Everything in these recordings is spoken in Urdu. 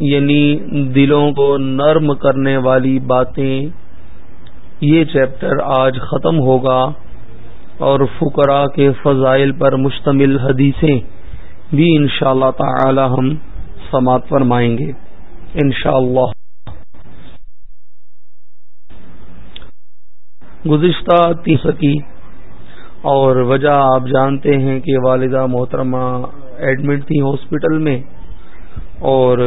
یعنی دلوں کو نرم کرنے والی باتیں، یہ چیپٹر آج ختم ہوگا اور فقراء کے فضائل پر مشتمل حدیثیں بھی انشاءاللہ اللہ تعالی ہم سماعت فرمائیں گے۔ انشاءاللہ۔ گزشتہ تیسکی اور وجہ آپ جانتے ہیں کہ والدہ محترمہ ایڈمٹ تھی ہاسپٹل میں۔ اور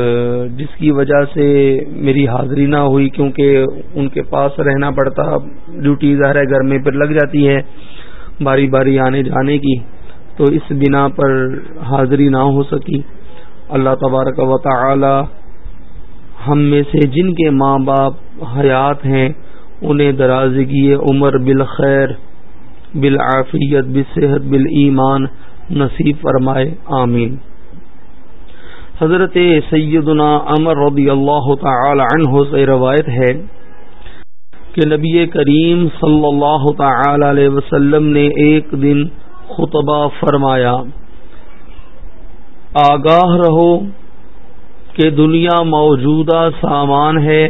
جس کی وجہ سے میری حاضری نہ ہوئی کیونکہ ان کے پاس رہنا پڑتا، ڈیوٹی ظاہر ہے گھر میں پھر لگ جاتی ہے باری باری آنے جانے کی، تو اس بنا پر حاضری نہ ہو سکی۔ اللہ تبارک و تعالی ہم میں سے جن کے ماں باپ حیات ہیں، انہیں درازگی عمر بالخیر، بالعافیت، بالصحت، بالایمان نصیب فرمائے، آمین۔ حضرت سیدنا عمر رضی اللہ تعالی عنہ سے روایت ہے کہ نبی کریم صلی اللہ تعالی علیہ وسلم نے ایک دن خطبہ فرمایا، آگاہ رہو کہ دنیا موجودہ سامان ہے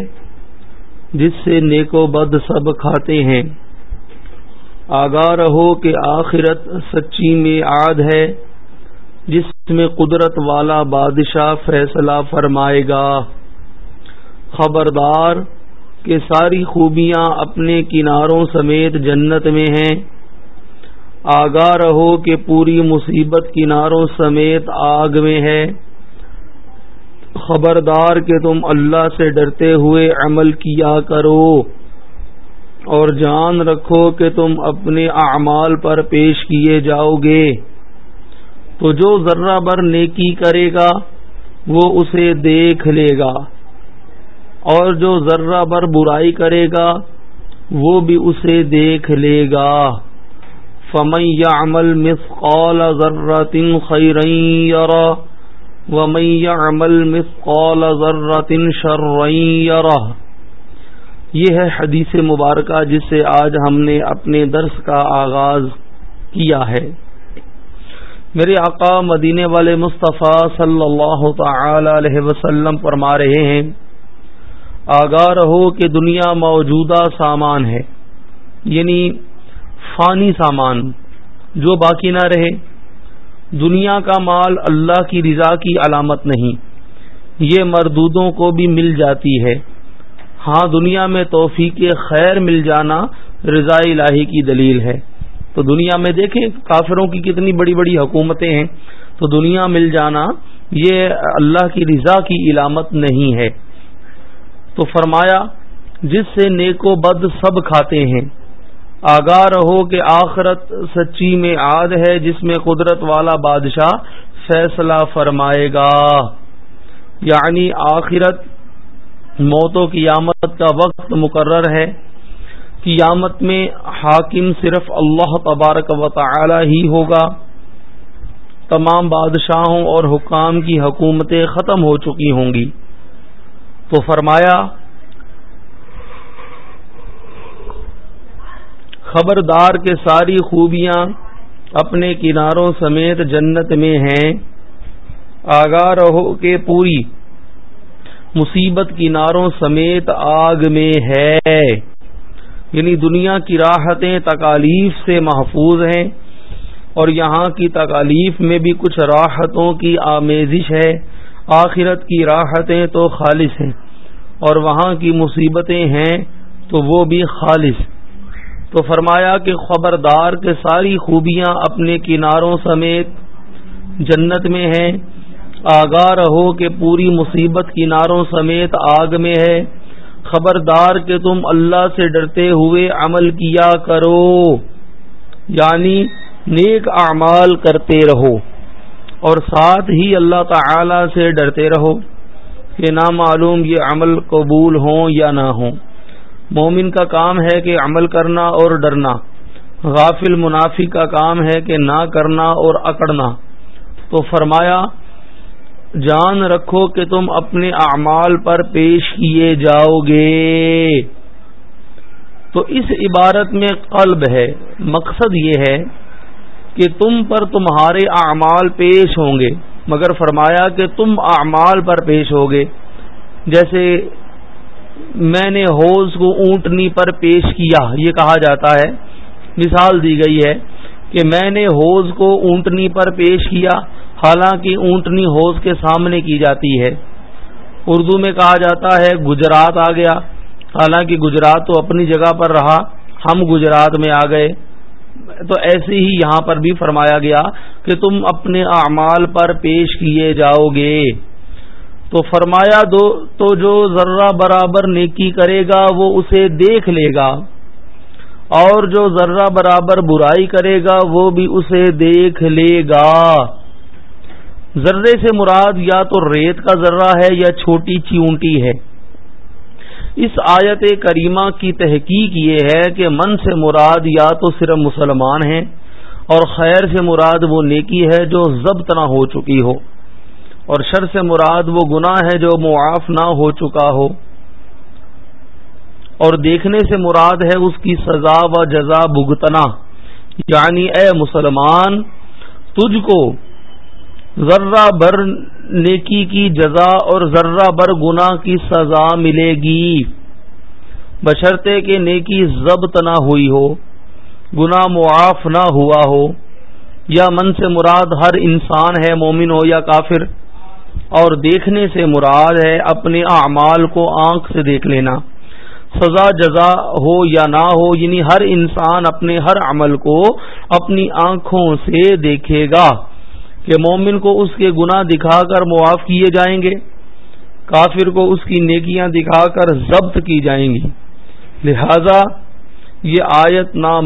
جس سے نیک و بد سب کھاتے ہیں۔ آگاہ رہو کہ آخرت سچی میں آد ہے۔ جس میں قدرت والا بادشاہ فیصلہ فرمائے گا۔ خبردار کہ ساری خوبیاں اپنے کناروں سمیت جنت میں ہیں۔ آگاہ رہو کہ پوری مصیبت کناروں سمیت آگ میں ہے۔ خبردار کہ تم اللہ سے ڈرتے ہوئے عمل کیا کرو۔ اور جان رکھو کہ تم اپنے اعمال پر پیش کیے جاؤ گے۔ تو جو ذرہ بر نیکی کرے گا، وہ اسے دیکھ لے گا۔ اور جو ذرہ بر برائی کرے گا، وہ بھی اسے دیکھ لے گا۔ فمن يعمل مثقال ذرة خيرا يره، ومن يعمل مثقال ذرة شرا يره۔ یہ ہے حدیث مبارکہ جس سے آج ہم نے اپنے درس کا آغاز کیا ہے۔ میرے آقا مدینے والے مصطفیٰ صلی اللہ تعالی علیہ وسلم فرما رہے ہیں، آگاہ رہو کہ دنیا موجودہ سامان ہے یعنی فانی سامان جو باقی نہ رہے۔ دنیا کا مال اللہ کی رضا کی علامت نہیں، یہ مردودوں کو بھی مل جاتی ہے۔ ہاں دنیا میں توفیق خیر مل جانا رضاء الہی کی دلیل ہے۔ تو دنیا میں دیکھیں کافروں کی کتنی بڑی بڑی حکومتیں ہیں، تو دنیا مل جانا یہ اللہ کی رضا کی علامت نہیں ہے۔ تو فرمایا، جس سے نیک و بد سب کھاتے ہیں۔ آگاہ رہو کہ آخرت سچی میں آد ہے، جس میں قدرت والا بادشاہ فیصلہ فرمائے گا۔ یعنی آخرت، موت و قیامت کا وقت مقرر ہے۔ قیامت میں حاکم صرف اللہ تبارک و تعالی ہی ہوگا۔ تمام بادشاہوں اور حکام کی حکومتیں ختم ہو چکی ہوں گی۔ تو فرمایا، خبردار کے ساری خوبیاں اپنے کناروں سمیت جنت میں ہیں۔ آگاہ رہو کہ پوری مصیبت کناروں سمیت آگ میں ہے۔ یعنی دنیا کی راحتیں تکالیف سے محفوظ ہیں اور یہاں کی تکالیف میں بھی کچھ راحتوں کی آمیزش ہے، آخرت کی راحتیں تو خالص ہیں، اور وہاں کی مصیبتیں ہیں تو وہ بھی خالص۔ تو فرمایا کہ خبردار کے ساری خوبیاں اپنے کناروں سمیت جنت میں ہیں، آگاہ رہو کہ پوری مصیبت کناروں سمیت آگ میں ہے۔ خبردار کہ تم اللہ سے ڈرتے ہوئے عمل کیا کرو۔ یعنی نیک اعمال کرتے رہو اور ساتھ ہی اللہ تعالی سے ڈرتے رہو کہ نہ معلوم یہ عمل قبول ہوں یا نہ ہوں۔ مومن کا کام ہے کہ عمل کرنا اور ڈرنا۔ غافل منافی کا کام ہے کہ نہ کرنا اور اکڑنا۔ تو فرمایا جان رکھو کہ تم اپنے اعمال پر پیش کیے جاؤ گے۔ تو اس عبارت میں قلب ہے۔ مقصد یہ ہے کہ تم پر تمہارے اعمال پیش ہوں گے۔ مگر فرمایا کہ تم اعمال پر پیش ہوگے جیسے میں نے حوض کو اونٹنی پر پیش کیا، یہ کہا جاتا ہے۔ مثال دی گئی ہے کہ میں نے حوض کو اونٹنی پر پیش کیا۔ حالانکہ اونٹنی حوض کے سامنے کی جاتی ہے۔ اردو میں کہا جاتا ہے، گجرات آ گیا۔ حالانکہ گجرات تو اپنی جگہ پر رہا۔ ہم گجرات میں آ گئے۔ تو ایسے ہی یہاں پر بھی فرمایا گیا کہ تم اپنے اعمال پر پیش کیے جاؤ گے۔ تو فرمایا دو، تو جو ذرہ برابر نیکی کرے گا، وہ اسے دیکھ لے گا۔ اور جو ذرہ برابر برائی کرے گا، وہ بھی اسے دیکھ لے گا۔ ذرے سے مراد یا تو ریت کا ذرہ ہے یا چھوٹی چیونٹی ہے۔ اس آیت کریمہ کی تحقیق یہ ہے کہ من سے مراد یا تو صرف مسلمان ہیں اور خیر سے مراد وہ نیکی ہے جو ضبط نہ ہو چکی ہو، اور شر سے مراد وہ گناہ ہے جو معاف نہ ہو چکا ہو۔ اور دیکھنے سے مراد ہے اس کی سزا و جزا بھگتنا یعنی اے مسلمان، تجھ کو ذرہ بر نیکی کی جزا اور ذرہ بر گناہ کی سزا ملے گی۔ بشرطے کہ نیکی ضبط نہ ہوئی ہو، گناہ معاف نہ ہوا ہو، یا من سے مراد ہر انسان ہے، مومن ہو یا کافر، اور دیکھنے سے مراد ہے اپنے اعمال کو آنکھ سے دیکھ لینا۔ سزا، جزا ہو یا نہ ہو یعنی ہر انسان اپنے ہر عمل کو اپنی آنکھوں سے دیکھے گا۔ کہ مومن کو اس کے گناہ دکھا کر معاف کیے جائیں گے، کافر کو اس کی نیکیاں دکھا کر ضبط کی جائیں گی۔ لہذا یہ آیت نہ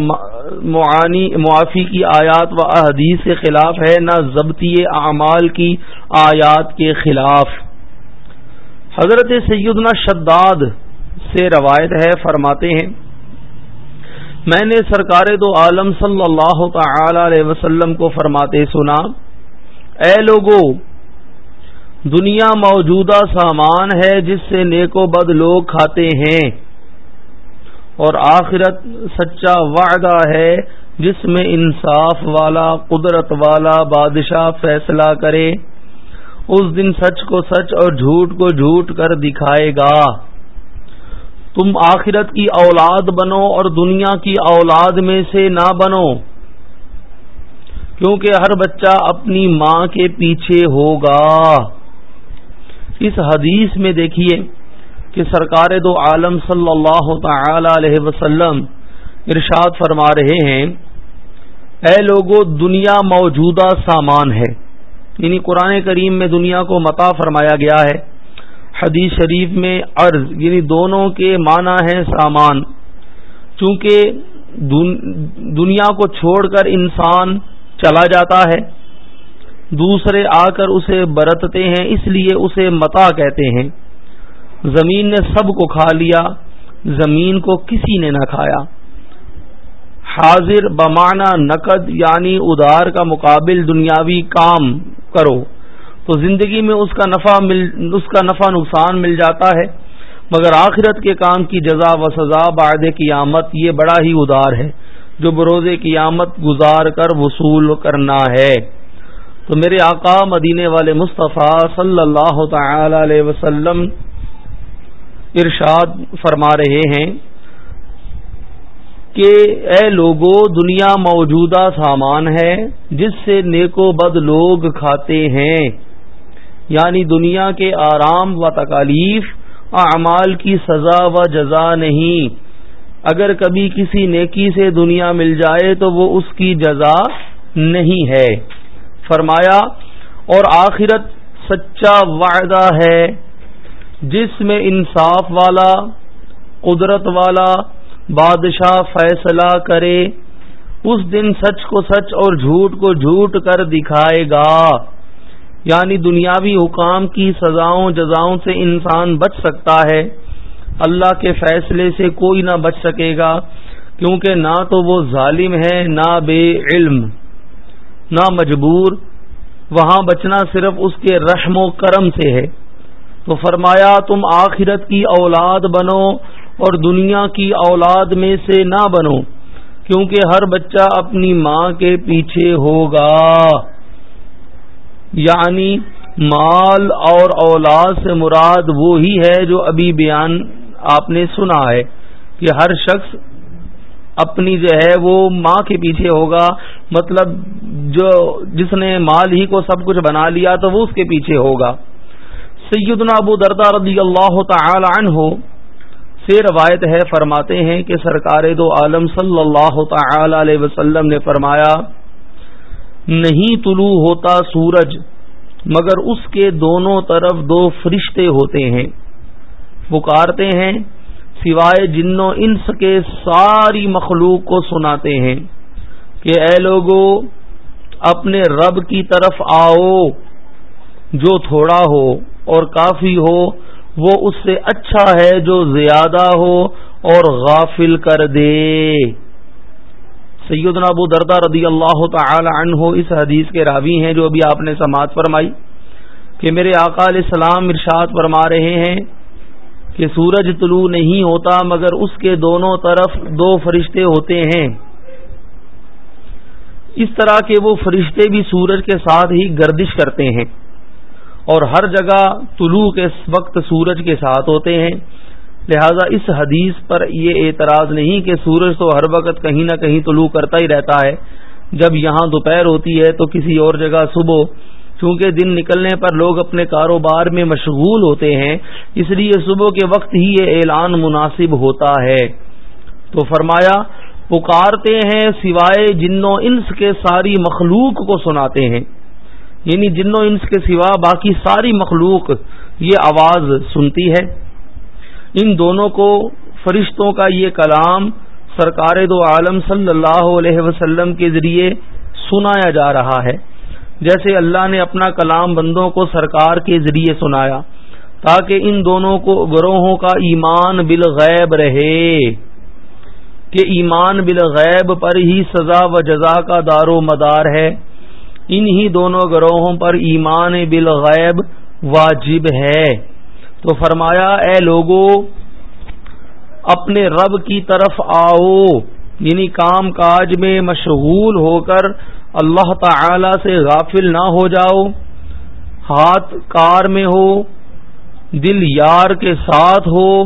معانی، معافی کی آیات و احادیث کے خلاف ہے، نہ ضبطی اعمال کی آیات کے خلاف۔ حضرت سیدنا شداد سے روایت ہے، فرماتے ہیں، میں نے سرکار دو عالم صلی اللہ تعالی علیہ وسلم کو فرماتے سنا اے لوگو، دنیا موجودہ سامان ہے جس سے نیک و بد لوگ کھاتے ہیں، اور آخرت سچا وعدہ ہے جس میں انصاف والا، قدرت والا بادشاہ فیصلہ کرے۔ اس دن سچ کو سچ اور جھوٹ کو جھوٹ کر دکھائے گا۔ تم آخرت کی اولاد بنو اور دنیا کی اولاد میں سے نہ بنو۔ کیونکہ ہر بچہ اپنی ماں کے پیچھے ہوگا۔ اس حدیث میں دیکھیے کہ سرکار دو عالم صلی اللہ تعالی علیہ وسلم ارشاد فرما رہے ہیں، اے لوگوں دنیا موجودہ سامان ہے۔ یعنی قرآن کریم میں دنیا کو متا فرمایا گیا ہے۔ حدیث شریف میں عرض یعنی دونوں کے معنی ہیں سامان۔ چونکہ دنیا کو چھوڑ کر انسان چلا جاتا ہے۔ دوسرے آ کر اسے برتتے ہیں، اس لیے اسے متا کہتے ہیں۔ زمین نے سب کو کھا لیا، زمین کو کسی نے نہ کھایا۔ حاضر بمانا نقد یعنی ادار کا مقابل دنیاوی کام کرو۔ تو زندگی میں اس کا نفع مل، اس کا نفع نقصان مل جاتا ہے۔ مگر آخرت کے کام کی جزا و سزا بعد قیامت یہ بڑا ہی ادار ہے۔ جو بروز قیامت گزار کر وصول کرنا ہے۔ تو میرے آقا مدینے والے مصطفیٰ صلی اللہ تعالی علیہ وسلم ارشاد فرما رہے ہیں کہ اے لوگوں دنیا موجودہ سامان ہے جس سے نیک و بد لوگ کھاتے ہیں۔ یعنی دنیا کے آرام و تکالیف، اعمال کی سزا و جزا نہیں۔ اگر کبھی کسی نیکی سے دنیا مل جائے تو وہ اس کی جزا نہیں ہے۔ فرمایا، اور آخرت سچا وعدہ ہے۔ جس میں انصاف والا، قدرت والا بادشاہ فیصلہ کرے، اس دن سچ کو سچ اور جھوٹ کو جھوٹ کر دکھائے گا۔ یعنی دنیاوی حکام کی سزاؤں جزاؤں سے انسان بچ سکتا ہے۔ اللہ کے فیصلے سے کوئی نہ بچ سکے گا، کیونکہ نہ تو وہ ظالم ہے، نہ بے علم، نہ مجبور، وہاں بچنا صرف اس کے رحم و کرم سے ہے۔ تو فرمایا، تم آخرت کی اولاد بنو اور دنیا کی اولاد میں سے نہ بنو، کیونکہ ہر بچہ اپنی ماں کے پیچھے ہوگا۔ یعنی مال اور اولاد سے مراد وہی ہے جو ابھی بیان آپ نے سنا ہے کہ ہر شخص اپنی جو ہے وہ ماں کے پیچھے ہوگا۔ مطلب جو جس نے مال ہی کو سب کچھ بنا لیا تو وہ اس کے پیچھے ہوگا۔ سیدنا ابو دردا رضی اللہ تعالی عنہ سے روایت ہے، فرماتے ہیں کہ سرکار دو عالم صلی اللہ تعالی علیہ وسلم نے فرمایا، نہیں طلوع ہوتا سورج، مگر اس کے دونوں طرف دو فرشتے ہوتے ہیں۔ پکارتے ہیں، سوائے جنوں انس کے ساری مخلوق کو سناتے ہیں کہ اے لوگو، اپنے رب کی طرف آؤ، جو تھوڑا ہو اور کافی ہو، وہ اس سے اچھا ہے جو زیادہ ہو اور غافل کر دے۔ سیدنا ابو دردہ رضی اللہ تعالی عنہ اس حدیث کے راوی ہیں جو ابھی آپ نے سماعت فرمائی کہ میرے آقا علیہ السلام ارشاد فرما رہے ہیں کہ سورج طلوع نہیں ہوتا مگر اس کے دونوں طرف دو فرشتے ہوتے ہیں۔ اس طرح کے وہ فرشتے بھی سورج کے ساتھ ہی گردش کرتے ہیں اور ہر جگہ طلوع کے وقت سورج کے ساتھ ہوتے ہیں۔ لہذا اس حدیث پر یہ اعتراض نہیں کہ سورج تو ہر وقت کہیں نہ کہیں طلوع کرتا ہی رہتا ہے۔ جب یہاں دوپہر ہوتی ہے تو کسی اور جگہ صبح چونکہ دن نکلنے پر لوگ اپنے کاروبار میں مشغول ہوتے ہیں، اس لیے صبح کے وقت ہی یہ اعلان مناسب ہوتا ہے۔ تو فرمایا، پکارتے ہیں سوائے جنوں انس کے ساری مخلوق کو سناتے ہیں۔ یعنی جنوں انس کے سوا باقی ساری مخلوق یہ آواز سنتی ہے۔ ان دونوں کو فرشتوں کا یہ کلام سرکار دو عالم صلی اللہ علیہ وسلم کے ذریعے سنایا جا رہا ہے۔ جیسے اللہ نے اپنا کلام بندوں کو سرکار کے ذریعے سنایا، تاکہ ان دونوں کو گروہوں کا ایمان بالغیب رہے۔ کہ ایمان بالغیب پر ہی سزا و جزا کا دار و مدار ہے۔ انہی دونوں گروہوں پر ایمان بالغیب واجب ہے۔ تو فرمایا، اے لوگو، اپنے رب کی طرف آؤ یعنی کام کاج میں مشغول ہو کر اللہ تعالی سے غافل نہ ہو جاؤ، ہاتھ کار میں ہو، دل یار کے ساتھ ہو،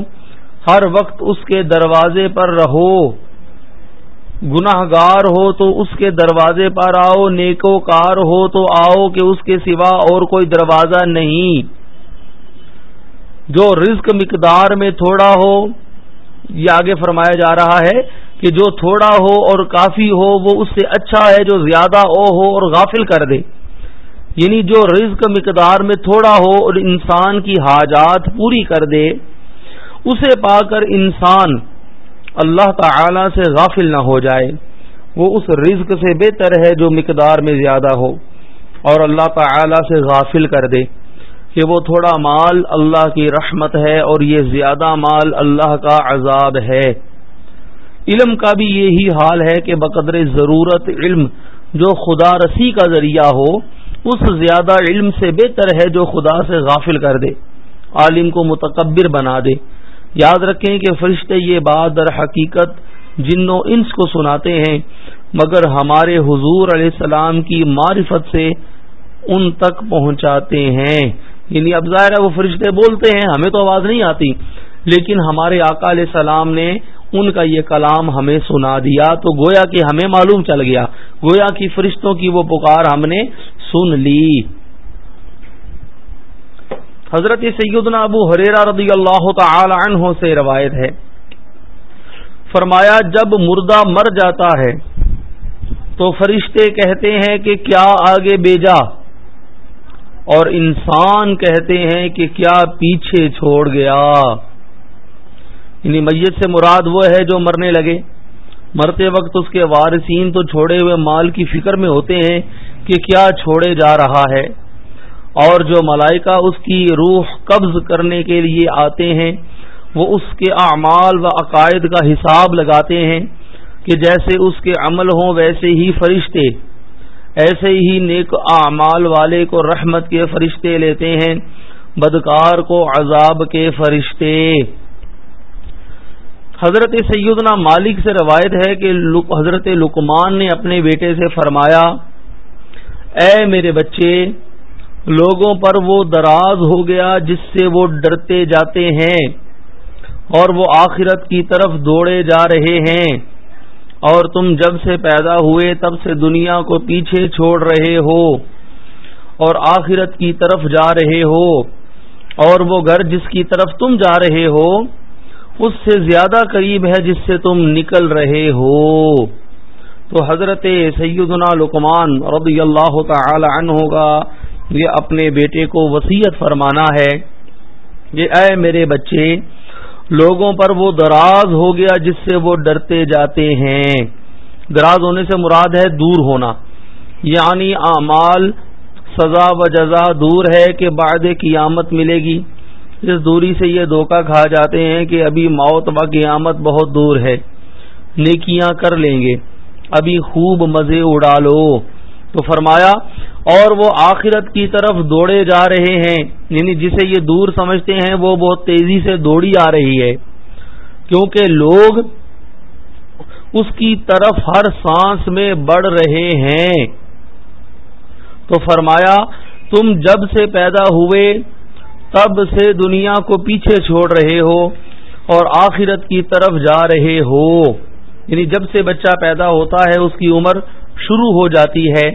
ہر وقت اس کے دروازے پر رہو۔ گناہ گار ہو تو اس کے دروازے پر آؤ نیکو کار ہو تو آؤ کہ اس کے سوا اور کوئی دروازہ نہیں۔ جو رزق مقدار میں تھوڑا ہو، یہ آگے فرمایا جا رہا ہے کہ جو تھوڑا ہو اور کافی ہو وہ اس سے اچھا ہے، جو زیادہ او ہو اور غافل کر دے۔ یعنی جو رزق مقدار میں تھوڑا ہو اور انسان کی حاجات پوری کر دے، اسے پا کر انسان اللہ تعالی سے غافل نہ ہو جائے۔ وہ اس رزق سے بہتر ہے جو مقدار میں زیادہ ہو اور اللہ تعالی سے غافل کر دے۔ کہ وہ تھوڑا مال اللہ کی رحمت ہے اور یہ زیادہ مال اللہ کا عذاب ہے۔ علم کا بھی یہی حال ہے کہ بقدر ضرورت علم جو خدا رسی کا ذریعہ ہو، اس زیادہ علم سے بہتر ہے جو خدا سے غافل کر دے، عالم کو متکبر بنا دے۔ یاد رکھیں کہ فرشتے یہ بات در حقیقت جنوں انس کو سناتے ہیں، مگر ہمارے حضور علیہ السلام کی معرفت سے ان تک پہنچاتے ہیں۔ یعنی اب ظاہر ہے وہ فرشتے بولتے ہیں، ہمیں تو آواز نہیں آتی، لیکن ہمارے آقا علیہ السلام نے ان کا یہ کلام ہمیں سنا دیا تو گویا کہ ہمیں معلوم چل گیا۔ گویا کی فرشتوں کی وہ پکار ہم نے سن لی۔ حضرت سیدنا ابو حریرا رضی اللہ تعالی عنہ سے روایت ہے۔ فرمایا، جب مردہ مر جاتا ہے تو فرشتے کہتے ہیں کہ کیا آگے بیجا؟ اور انسان کہتے ہیں کہ کیا پیچھے چھوڑ گیا؟ یعنی میت سے مراد وہ ہے جو مرنے لگے۔ مرتے وقت اس کے وارثین تو چھوڑے ہوئے مال کی فکر میں ہوتے ہیں کہ کیا چھوڑے جا رہا ہے۔ اور جو ملائکہ اس کی روح قبض کرنے کے لیے آتے ہیں، وہ اس کے اعمال و عقائد کا حساب لگاتے ہیں کہ جیسے اس کے عمل ہوں ویسے ہی فرشتے۔ ایسے ہی نیک اعمال والے کو رحمت کے فرشتے لیتے ہیں، بدکار کو عذاب کے فرشتے۔ حضرت سیدنا مالک سے روایت ہے کہ حضرت لکمان نے اپنے بیٹے سے فرمایا، اے میرے بچے، لوگوں پر وہ دراز ہو گیا جس سے وہ ڈرتے جاتے ہیں اور وہ آخرت کی طرف دوڑے جا رہے ہیں اور تم جب سے پیدا ہوئے تب سے دنیا کو پیچھے چھوڑ رہے ہو اور آخرت کی طرف جا رہے ہو اور وہ گھر جس کی طرف تم جا رہے ہو اس سے زیادہ قریب ہے جس سے تم نکل رہے ہو۔ تو حضرت سیدنا لکمان رضی اللہ تعالی عنہ ہوگا یہ اپنے بیٹے کو وسیعت فرمانا ہے یہ اے میرے بچے، لوگوں پر وہ دراز ہو گیا جس سے وہ ڈرتے جاتے ہیں۔ دراز ہونے سے مراد ہے دور ہونا۔ یعنی اعمال، سزا و جزا دور ہے کہ بعد قیامت ملے گی۔ اس دوری سے یہ دھوکہ کھا جاتے ہیں کہ ابھی موت و قیامت بہت دور ہے۔ نیکیاں کر لیں گے۔ ابھی خوب مزے اڑا لو۔ تو فرمایا، اور وہ آخرت کی طرف دوڑے جا رہے ہیں۔ یعنی جسے یہ دور سمجھتے ہیں، وہ بہت تیزی سے دوڑی آ رہی ہے۔ کیونکہ لوگ اس کی طرف ہر سانس میں بڑھ رہے ہیں۔ تو فرمایا، تم جب سے پیدا ہوئے تب سے دنیا کو پیچھے چھوڑ رہے ہو اور آخرت کی طرف جا رہے ہو۔ یعنی جب سے بچہ پیدا ہوتا ہے، اس کی عمر شروع ہو جاتی ہے۔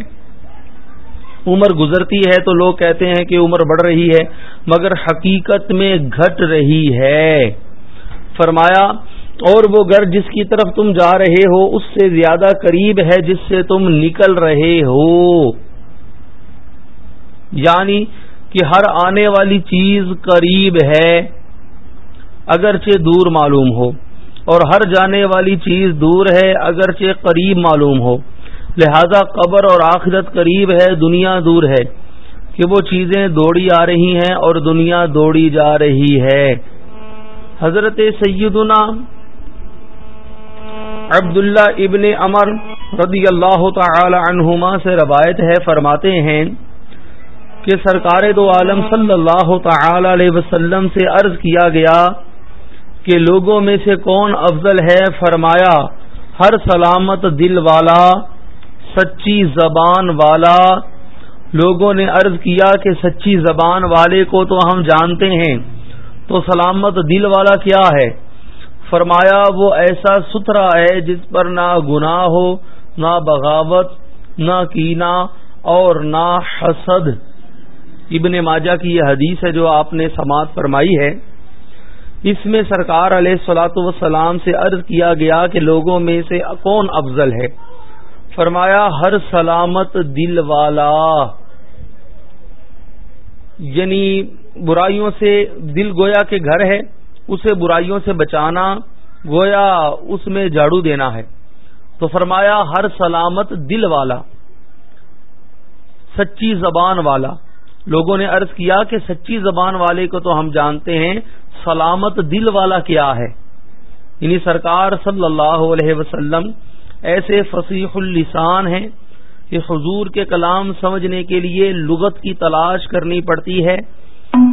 عمر گزرتی ہے تو لوگ کہتے ہیں کہ عمر بڑھ رہی ہے، مگر حقیقت میں گھٹ رہی ہے۔ فرمایا، اور وہ گھر جس کی طرف تم جا رہے ہو، اس سے زیادہ قریب ہے جس سے تم نکل رہے ہو۔ یعنی کہ ہر آنے والی چیز قریب ہے، اگرچہ دور معلوم ہو، اور ہر جانے والی چیز دور ہے، اگرچہ قریب معلوم ہو۔ لہذا قبر اور آخرت قریب ہے، دنیا دور ہے، کہ وہ چیزیں دوڑی آ رہی ہیں اور دنیا دوڑی جا رہی ہے۔ حضرت سیدنا عبداللہ ابن امر رضی اللہ تعالی عنہما سے روایت ہے، فرماتے ہیں کہ سرکار دو عالم صلی اللہ تعالی علیہ وسلم سے عرض کیا گیا کہ لوگوں میں سے کون افضل ہے فرمایا، ہر سلامت دل والا، سچی زبان والا۔ لوگوں نے عرض کیا کہ سچی زبان والے کو تو ہم جانتے ہیں، تو سلامت دل والا کیا ہے؟ فرمایا، وہ ایسا ستھرا ہے جس پر نہ گناہ ہو، نہ بغاوت، نہ کینا اور نہ حسد۔ ابن ماجہ کی یہ حدیث ہے جو آپ نے سماعت فرمائی ہے۔ اس میں سرکار علیہ سلاۃ وسلام سے عرض کیا گیا کہ لوگوں میں سے کون افضل ہے؟ فرمایا، ہر سلامت دل والا۔ یعنی برائیوں سے دل گویا کے گھر ہے، اسے برائیوں سے بچانا، گویا اس میں جھاڑو دینا ہے۔ تو فرمایا، ہر سلامت دل والا، سچی زبان والا۔ لوگوں نے عرض کیا کہ سچی زبان والے کو تو ہم جانتے ہیں، سلامت دل والا کیا ہے؟ یعنی سرکار صلی اللہ علیہ وسلم ایسے فصیح اللسان ہیں کہ حضور کے کلام سمجھنے کے لیے لغت کی تلاش کرنی پڑتی ہے۔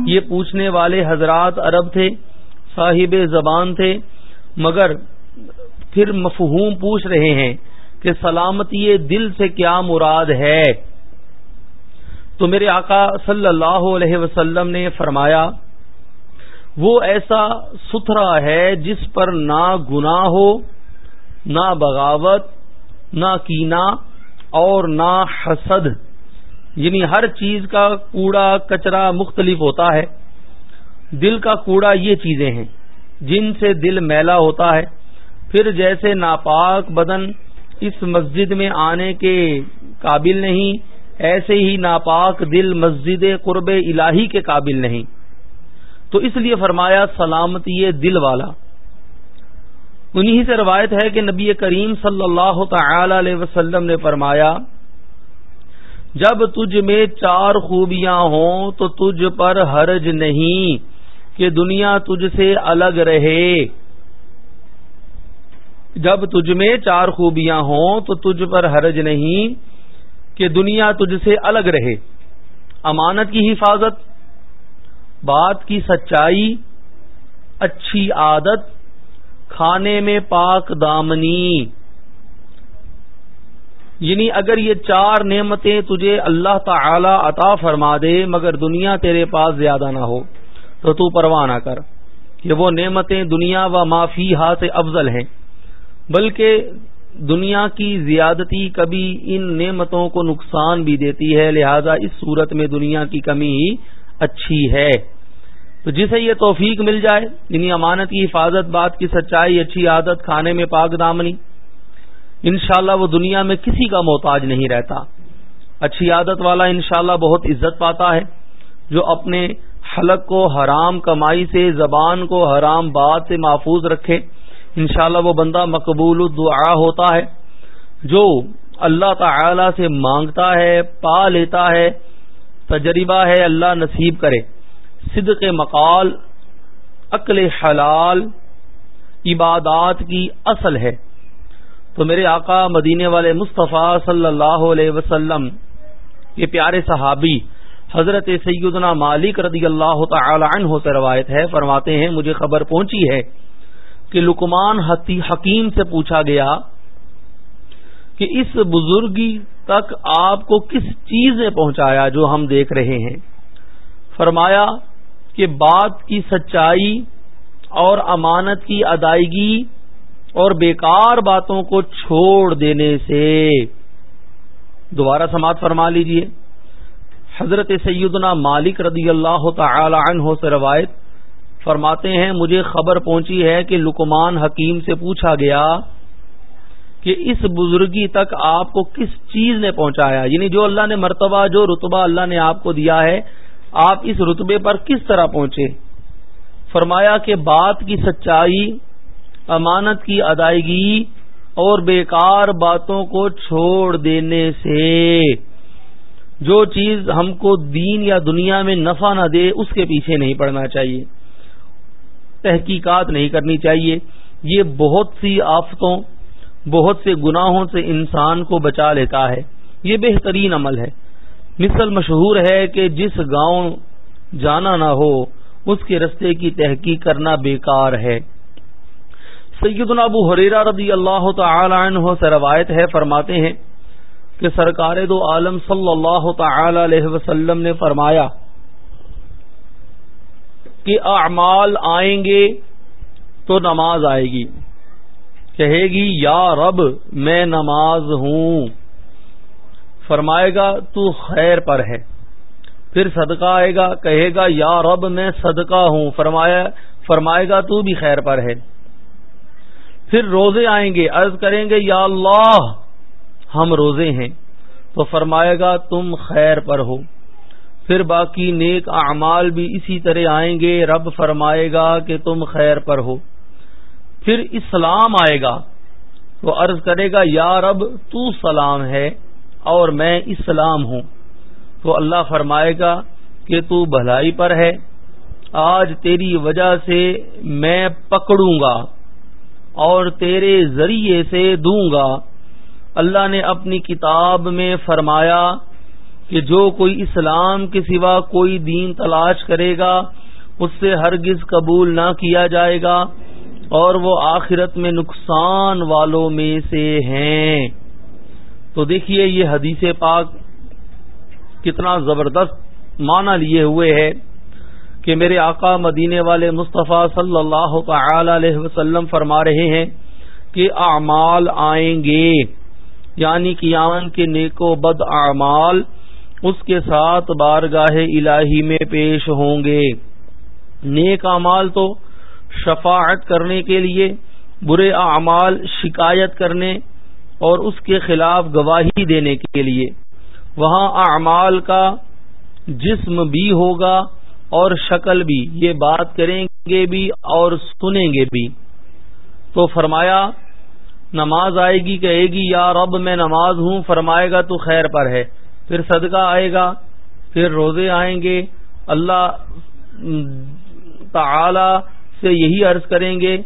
یہ پوچھنے والے حضرات عرب تھے، صاحب زبان تھے، مگر پھر مفہوم پوچھ رہے ہیں کہ سلامتی دل سے کیا مراد ہے؟ تو میرے آقا صلی اللہ علیہ وسلم نے فرمایا، وہ ایسا ستھرا ہے جس پر نہ گناہ ہو، نہ بغاوت، نہ کینا اور نہ حسد۔ یعنی ہر چیز کا کوڑا، کچرا مختلف ہوتا ہے۔ دل کا کوڑا یہ چیزیں ہیں، جن سے دل میلا ہوتا ہے۔ پھر جیسے ناپاک بدن اس مسجد میں آنے کے قابل نہیں ایسے ہی ناپاک دل مسجد قرب الہی کے قابل نہیں۔ تو اس لیے فرمایا، سلامتی دل والا۔ انہی سے روایت ہے کہ نبی کریم صلی اللہ تعالی علیہ وسلم نے فرمایا، جب تجھ میں چار خوبیاں ہوں تو تجھ پر حرج نہیں کہ دنیا تجھ سے الگ رہے۔ جب تجھ میں چار خوبیاں ہوں تو تجھ پر حرج نہیں کہ دنیا تجھ سے الگ رہے۔ امانت کی حفاظت، بات کی سچائی، اچھی عادت، کھانے میں پاک دامنی۔ یعنی اگر یہ چار نعمتیں تجھے اللہ تعالی عطا فرما دے، مگر دنیا تیرے پاس زیادہ نہ ہو، تو تو پرواہ نہ کر۔ کہ وہ نعمتیں دنیا و معافی ہاتھ افضل ہیں، بلکہ دنیا کی زیادتی کبھی ان نعمتوں کو نقصان بھی دیتی ہے، لہذا اس صورت میں دنیا کی کمی ہی اچھی ہے۔ تو جسے یہ توفیق مل جائے یعنی امانت کی حفاظت، بات کی سچائی، اچھی عادت، کھانے میں پاک دامنی، انشاءاللہ وہ دنیا میں کسی کا محتاج نہیں رہتا۔ اچھی عادت والا انشاءاللہ بہت عزت پاتا ہے، جو اپنے حلق کو حرام کمائی سے، زبان کو حرام بات سے محفوظ رکھے۔ انشاءاللہ وہ بندہ مقبول دعا ہوتا ہے، جو اللہ تعالی سے مانگتا ہے، پا لیتا ہے، تجربہ ہے، اللہ نصیب کرے۔ صدق مقال، عقل حلال، عبادات کی اصل ہے۔ تو میرے آقا مدینے والے مصطفیٰ صلی اللہ علیہ وسلم، یہ پیارے صحابی، حضرت سیدنا مالک رضی اللہ تعالی عنہ سے روایت ہے، فرماتے ہیں، مجھے خبر پہنچی ہے کہ لکمان حکیم سے پوچھا گیا کہ اس بزرگی تک آپ کو کس چیز نے پہنچایا جو ہم دیکھ رہے ہیں؟ فرمایا کہ بات کی سچائی اور امانت کی ادائیگی اور بیکار باتوں کو چھوڑ دینے سے۔ دوبارہ سماعت فرما لیجیے۔ حضرت سیدنا مالک رضی اللہ تعالی عنہ سے روایت فرماتے ہیں، مجھے خبر پہنچی ہے کہ لکمان حکیم سے پوچھا گیا کہ اس بزرگی تک آپ کو کس چیز نے پہنچایا؟ یعنی جو اللہ نے مرتبہ، جو رتبہ اللہ نے آپ کو دیا ہے، آپ اس رتبے پر کس طرح پہنچے؟ فرمایا کہ بات کی سچائی، امانت کی ادائیگی اور بیکار باتوں کو چھوڑ دینے سے۔ جو چیز ہم کو دین یا دنیا میں نفع نہ دے، اس کے پیچھے نہیں پڑنا چاہیے۔ تحقیقات نہیں کرنی چاہیے۔ یہ بہت سی آفتوں، بہت سے گناہوں سے انسان کو بچا لیتا ہے۔ یہ بہترین عمل ہے۔ مثل مشہور ہے کہ جس گاؤں جانا نہ ہو، اس کے رستے کی تحقیق کرنا بیکار ہے۔ سیدنا ابو حریرہ رضی اللہ تعالی عنہ سے روایت ہے، فرماتے ہیں کہ سرکار دو عالم صلی اللہ تعالی علیہ وسلم نے فرمایا کہ اعمال آئیں گے تو نماز آئے گی۔ کہے گی، یا رب، میں نماز ہوں۔ فرمائے گا، تو خیر پر ہے۔ پھر صدقہ آئے گا، کہے گا، یا رب، میں صدقہ ہوں۔ فرمایا، فرمائے گا، تو بھی خیر پر ہے۔ پھر روزے آئیں گے۔ عرض کریں گے، یا اللہ، ہم روزے ہیں۔ تو فرمائے گا، تم خیر پر ہو۔ پھر باقی نیک اعمال بھی اسی طرح آئیں گے، رب فرمائے گا کہ تم خیر پر ہو۔ پھر اسلام آئے گا۔ تو عرض کرے گا، یا رب، تو سلام ہے اور میں اسلام ہوں۔ تو اللہ فرمائے گا کہ تو بھلائی پر ہے۔ آج تیری وجہ سے میں پکڑوں گا اور تیرے ذریعے سے دوں گا۔ اللہ نے اپنی کتاب میں فرمایا کہ جو کوئی اسلام کے سوا کوئی دین تلاش کرے گا، اس سے ہرگز قبول نہ کیا جائے گا، اور وہ آخرت میں نقصان والوں میں سے ہیں۔ تو دیکھیے، یہ حدیث پاک کتنا زبردست معنی لیے ہوئے ہے کہ میرے آقا مدینے والے مصطفیٰ صلی اللہ تعالی علیہ وسلم فرما رہے ہیں کہ اعمال آئیں گے یعنی قیام کے نیک و بد اعمال اس کے ساتھ بارگاہ الہی میں پیش ہوں گے۔ نیک اعمال تو شفاعت کرنے کے لیے، برے اعمال شکایت کرنے اور اس کے خلاف گواہی دینے کے لیے۔ وہاں اعمال کا جسم بھی ہوگا اور شکل بھی۔ یہ بات کریں گے بھی اور سنیں گے بھی۔ تو فرمایا، نماز آئے گی، کہے گی، یا رب میں نماز ہوں، فرمائے گا تو خیر پر ہے۔ پھر صدقہ آئے گا، پھر روزے آئیں گے۔ اللہ تعالی سے یہی عرض کریں گے،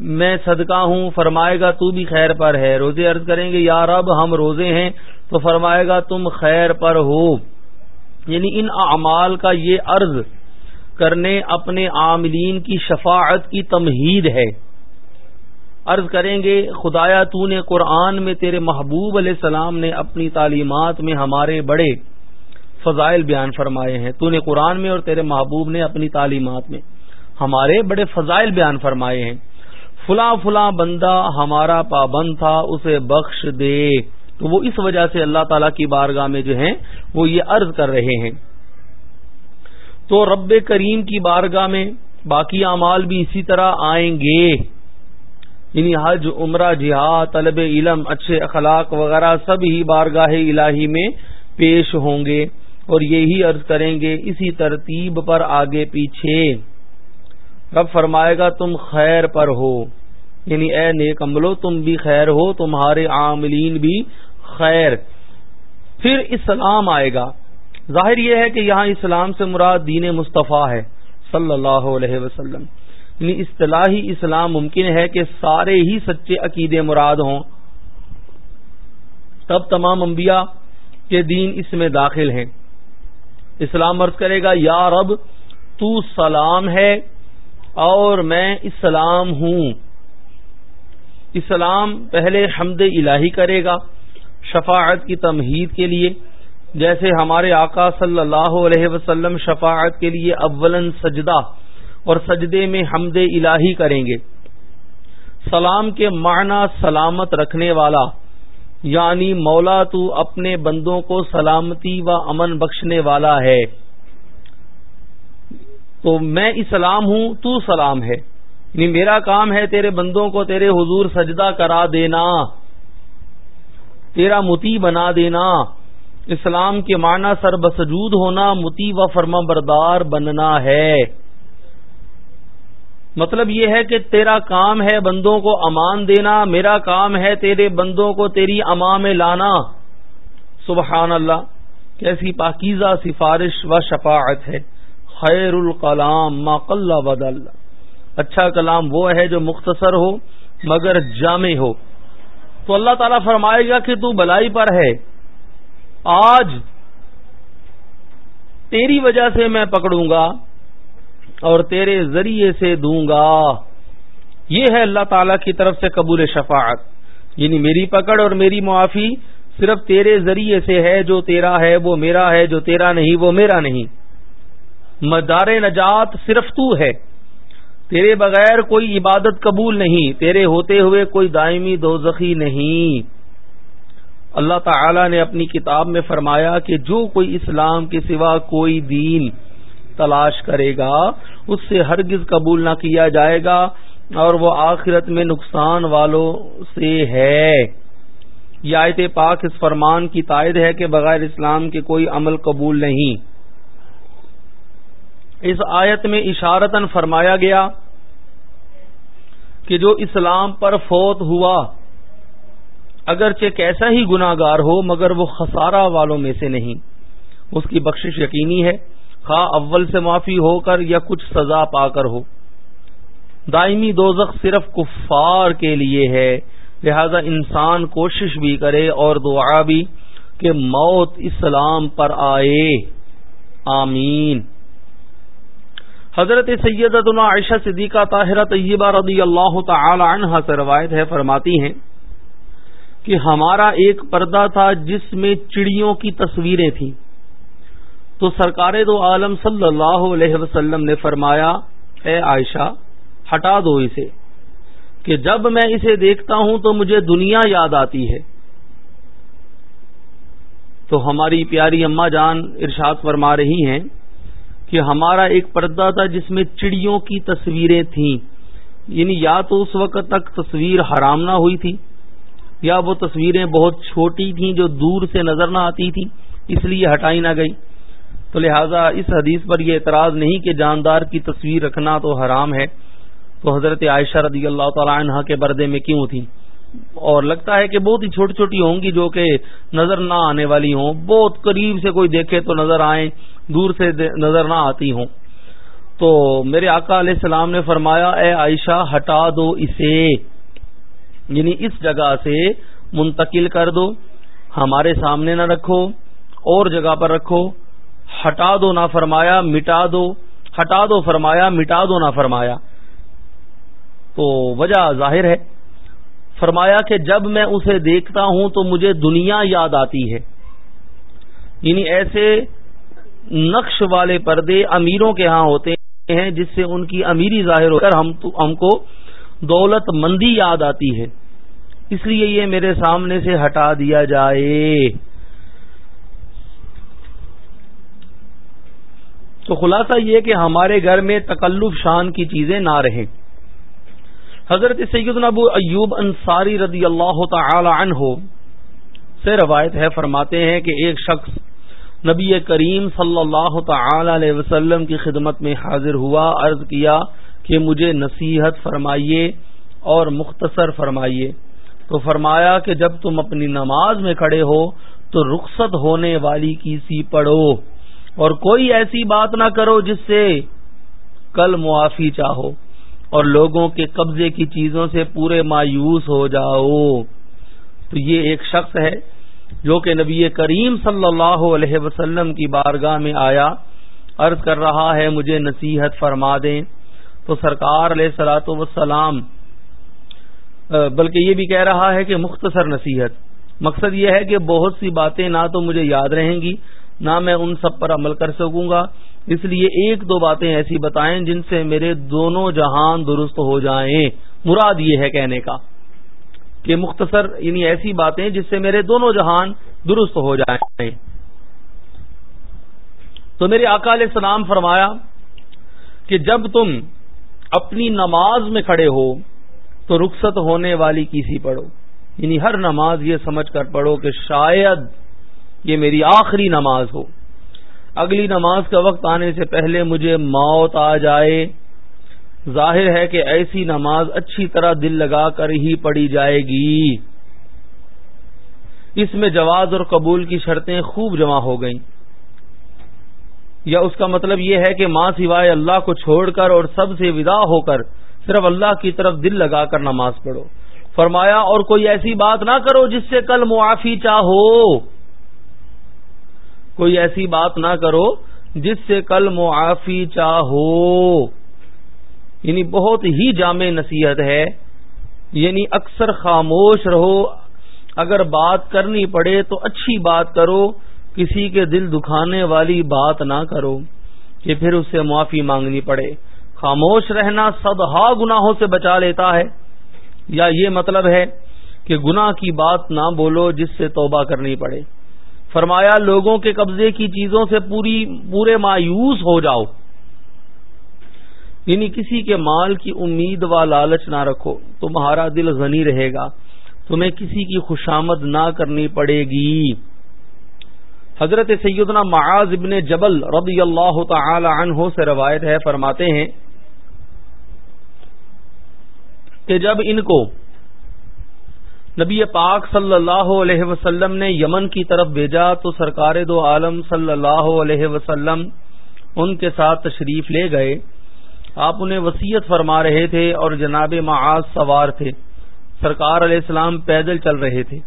میں صدقہ ہوں، فرمائے گا تو بھی خیر پر ہے۔ روزے عرض کریں گے، یا رب ہم روزے ہیں تو فرمائے گا تم خیر پر ہو۔ یعنی ان اعمال کا یہ عرض کرنے اپنے عاملین کی شفاعت کی تمہید ہے۔ عرض کریں گے، خدایا تو نے قرآن میں تیرے محبوب علیہ السلام نے اپنی تعلیمات میں ہمارے بڑے فضائل بیان فرمائے ہیں۔ تو نے قرآن میں اور تیرے محبوب نے اپنی تعلیمات میں ہمارے بڑے فضائل بیان فرمائے ہیں۔ فلاں فلاں بندہ ہمارا پابند تھا، اسے بخش دے۔ تو وہ اس وجہ سے اللہ تعالی کی بارگاہ میں جو ہیں، وہ یہ عرض کر رہے ہیں۔ تو رب کریم کی بارگاہ میں باقی اعمال بھی اسی طرح آئیں گے۔ یعنی حج، عمرہ، جہاد، طلب علم، اچھے اخلاق وغیرہ سب ہی بارگاہ الہی میں پیش ہوں گے اور یہی عرض کریں گے اسی ترتیب پر آگے پیچھے۔ رب فرمائے گا، تم خیر پر ہو۔ یعنی اے نیک عملو، تم بھی خیر ہو، تمہارے عاملین بھی خیر۔ پھر اسلام آئے گا۔ ظاہر یہ ہے کہ یہاں اسلام سے مراد دین مصطفیٰ ہے، صلی اللہ علیہ وسلم۔ یعنی اصطلاحی اسلام ممکن ہے کہ سارے ہی سچے عقیدے مراد ہوں۔ تب تمام انبیاء کے دین اس میں داخل ہیں۔ اسلام عرض کرے گا، یا رب، تو سلام ہے اور میں اسلام ہوں۔ اسلام پہلے حمد الہی کرے گا، شفاعت کی تمہید کے لیے۔ جیسے ہمارے آقا صلی اللہ علیہ وسلم شفاعت کے لیے اولن سجدہ اور سجدے میں حمد الہی کریں گے۔ سلام کے معنی سلامت رکھنے والا یعنی مولا تو اپنے بندوں کو سلامتی و امن بخشنے والا ہے۔ تو میں اسلام ہوں، تو سلام ہے۔ یعنی میرا کام ہے تیرے بندوں کو تیرے حضور سجدہ کرا دینا، تیرا متی بنا دینا۔ اسلام کے معنی سر بسجود ہونا، متی و فرما بردار بننا ہے۔ مطلب یہ ہے کہ تیرا کام ہے بندوں کو امان دینا، میرا کام ہے تیرے بندوں کو تیری اما میں لانا۔ سبحان اللہ کیسی پاکیزہ سفارش و شفاعت ہے۔ خیر الکلام ما قل بدل۔ اچھا کلام وہ ہے جو مختصر ہو مگر جامع ہو۔ تو اللہ تعالیٰ فرمائے گا کہ تو بلائی پر ہے۔ آج تیری وجہ سے میں پکڑوں گا اور تیرے ذریعے سے دوں گا۔ یہ ہے اللہ تعالی کی طرف سے قبول شفاعت۔ یعنی میری پکڑ اور میری معافی صرف تیرے ذریعے سے ہے، جو تیرا ہے وہ میرا ہے، جو تیرا نہیں وہ میرا نہیں۔ مدار نجات صرف تو ہے۔ تیرے بغیر کوئی عبادت قبول نہیں، تیرے ہوتے ہوئے کوئی دائمی دوزخی نہیں۔ اللہ تعالی نے اپنی کتاب میں فرمایا کہ جو کوئی اسلام کے سوا کوئی دین تلاش کرے گا، اس سے ہرگز قبول نہ کیا جائے گا، اور وہ آخرت میں نقصان والوں سے ہے۔ یہ آیت پاک اس فرمان کی تائید ہے کہ بغیر اسلام کے کوئی عمل قبول نہیں۔ اس آیت میں اشارتن فرمایا گیا کہ جو اسلام پر فوت ہوا، اگرچہ کیسا ہی گناگار ہو، مگر وہ خسارہ والوں میں سے نہیں۔ اس کی بخشش یقینی ہے۔ خواہ اول سے معافی ہو کر یا کچھ سزا پا کر ہو۔ دائمی دوزخ صرف کفار کے لیے ہے، لہذا انسان کوشش بھی کرے اور دعا بھی کہ موت اسلام پر آئے۔ آمین۔ حضرت سیدتنا عائشہ صدیقہ طاہرہ طیبہ رضی اللہ تعالی عنہ سے روایت ہے، فرماتی ہیں کہ ہمارا ایک پردہ تھا جس میں چڑیوں کی تصویریں تھیں۔ تو سرکار دو عالم صلی اللہ علیہ وسلم نے فرمایا، اے عائشہ، ہٹا دو اسے، کہ جب میں اسے دیکھتا ہوں تو مجھے دنیا یاد آتی ہے۔ تو ہماری پیاری اما جان ارشاد فرما رہی ہیں کہ ہمارا ایک پردہ تھا جس میں چڑیوں کی تصویریں تھیں۔ یعنی یا تو اس وقت تک تصویر حرام نہ ہوئی تھی، یا وہ تصویریں بہت چھوٹی تھیں جو دور سے نظر نہ آتی تھی اس لیے ہٹائی نہ گئی۔ تو لہٰذا اس حدیث پر یہ اعتراض نہیں کہ جاندار کی تصویر رکھنا تو حرام ہے۔ تو حضرت عائشہ رضی اللہ تعالی عنہ کے بردے میں کیوں تھی؟ اور لگتا ہے کہ بہت ہی چھوٹی چھوٹی ہوں گی جو کہ نظر نہ آنے والی ہوں۔ بہت قریب سے کوئی دیکھے تو نظر آئیں، دور سے نظر نہ آتی ہوں۔ تو میرے آقا علیہ السلام نے فرمایا، اے عائشہ، ہٹا دو اسے۔ یعنی اس جگہ سے منتقل کر دو۔ ہمارے سامنے نہ رکھو، اور جگہ پر رکھو۔ ہٹا دو نہ فرمایا، مٹا دو، ہٹا دو فرمایا، مٹا دو نہ فرمایا۔ تو وجہ ظاہر ہے۔ فرمایا کہ جب میں اسے دیکھتا ہوں تو مجھے دنیا یاد آتی ہے۔ یعنی ایسے نقش والے پردے امیروں کے ہاں ہوتے ہیں جس سے ان کی امیری ظاہر ہو کر ہم کو دولت مندی یاد آتی ہے۔ اس لیے یہ میرے سامنے سے ہٹا دیا جائے۔ تو خلاصہ یہ کہ ہمارے گھر میں تکلف شان کی چیزیں نہ رہیں۔ حضرت سید ابو ایوب انصاری رضی اللہ تعالی عنہ سے روایت ہے، فرماتے ہیں کہ ایک شخص نبی کریم صلی اللہ تعالی علیہ وسلم کی خدمت میں حاضر ہوا، عرض کیا کہ مجھے نصیحت فرمائیے اور مختصر فرمائیے۔ تو فرمایا کہ جب تم اپنی نماز میں کھڑے ہو تو رخصت ہونے والی کی سی پڑھو۔ اور کوئی ایسی بات نہ کرو جس سے کل معافی چاہو اور لوگوں کے قبضے کی چیزوں سے پورے مایوس ہو جاؤ۔ تو یہ ایک شخص ہے جو کہ نبی کریم صلی اللہ علیہ وسلم کی بارگاہ میں آیا، عرض کر رہا ہے، مجھے نصیحت فرما دیں۔ تو سرکار علیہ سلاۃ وسلام بلکہ یہ بھی کہہ رہا ہے کہ مختصر نصیحت۔ مقصد یہ ہے کہ بہت سی باتیں نہ تو مجھے یاد رہیں گی نہ میں ان سب پر عمل کر سکوں گا۔ اس لیے ایک دو باتیں ایسی بتائیں جن سے میرے دونوں جہان درست ہو جائیں۔ مراد یہ ہے کہنے کا کہ مختصر یعنی ایسی باتیں جس سے میرے دونوں جہان درست ہو جائیں۔ تو میرے آقا علیہ السلام فرمایا کہ جب تم اپنی نماز میں کھڑے ہو تو رخصت ہونے والی کسی پڑھو۔ یعنی ہر نماز یہ سمجھ کر پڑھو کہ شاید یہ میری آخری نماز ہو۔ اگلی نماز کا وقت آنے سے پہلے مجھے موت آ جائے۔ ظاہر ہے کہ ایسی نماز اچھی طرح دل لگا کر ہی پڑی جائے گی۔ اس میں جواز اور قبول کی شرطیں خوب جمع ہو گئیں۔ یا اس کا مطلب یہ ہے کہ ماں سوائے اللہ کو چھوڑ کر اور سب سے ودا ہو کر صرف اللہ کی طرف دل لگا کر نماز پڑھو۔ فرمایا اور کوئی ایسی بات نہ کرو جس سے کل معافی چاہو کوئی ایسی بات نہ کرو جس سے کل معافی چاہو۔ یعنی بہت ہی جامع نصیحت ہے۔ یعنی اکثر خاموش رہو۔ اگر بات کرنی پڑے تو اچھی بات کرو۔ کسی کے دل دکھانے والی بات نہ کرو کہ پھر اس سے معافی مانگنی پڑے۔ خاموش رہنا سدہا گناہوں سے بچا لیتا ہے۔ یا یہ مطلب ہے کہ گناہ کی بات نہ بولو جس سے توبہ کرنی پڑے۔ فرمایا، لوگوں کے قبضے کی چیزوں سے پوری، پورے مایوس ہو جاؤ۔ یعنی کسی کے مال کی امید و لالچ نہ رکھو، تمہارا دل غنی رہے گا۔ تمہیں کسی کی خوشامد نہ کرنی پڑے گی۔ حضرت سیدنا معاذ ابن جبل رضی اللہ تعالی عنہ سے روایت ہے، فرماتے ہیں کہ جب ان کو نبی پاک صلی اللہ علیہ وسلم نے یمن کی طرف بھیجا تو سرکار دو عالم صلی اللہ علیہ وسلم ان کے ساتھ تشریف لے گئے۔ آپ انہیں وسیعت فرما رہے تھے اور جناب معاذ سوار تھے۔ سرکار علیہ السلام پیدل چل رہے تھے۔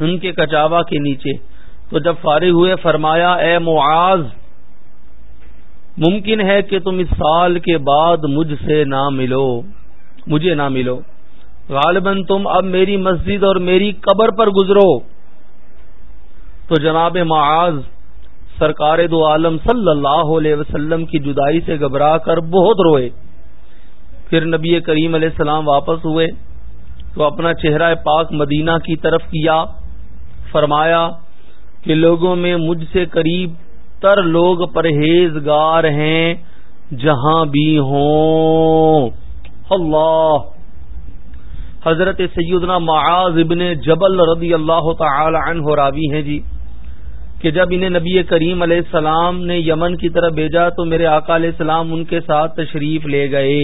ان کے کچاوا کے نیچے۔ تو جب فارغ ہوئے، فرمایا، اے معاذ، ممکن ہے کہ تم اس سال کے بعد مجھ سے نہ ملو، مجھے نہ ملو۔ غالباً تم اب میری مسجد اور میری قبر پر گزرو۔ تو جناب معاذ، سرکار دو عالم صلی اللہ علیہ وسلم کی جدائی سے گھبرا کر بہت روئے۔ پھر نبی کریم علیہ السلام واپس ہوئے۔ تو اپنا چہرہ پاک مدینہ کی طرف کیا۔ فرمایا کہ لوگوں میں مجھ سے قریب تر لوگ پرہیزگار ہیں، جہاں بھی ہوں۔ اللہ حضرت سیدنا معاذ ابن جبل رضی اللہ تعالی عنہ راوی ہیں جی کہ جب انہیں نبی کریم علیہ السلام نے یمن کی طرف بھیجا تو میرے آقا علیہ السلام ان کے ساتھ تشریف لے گئے۔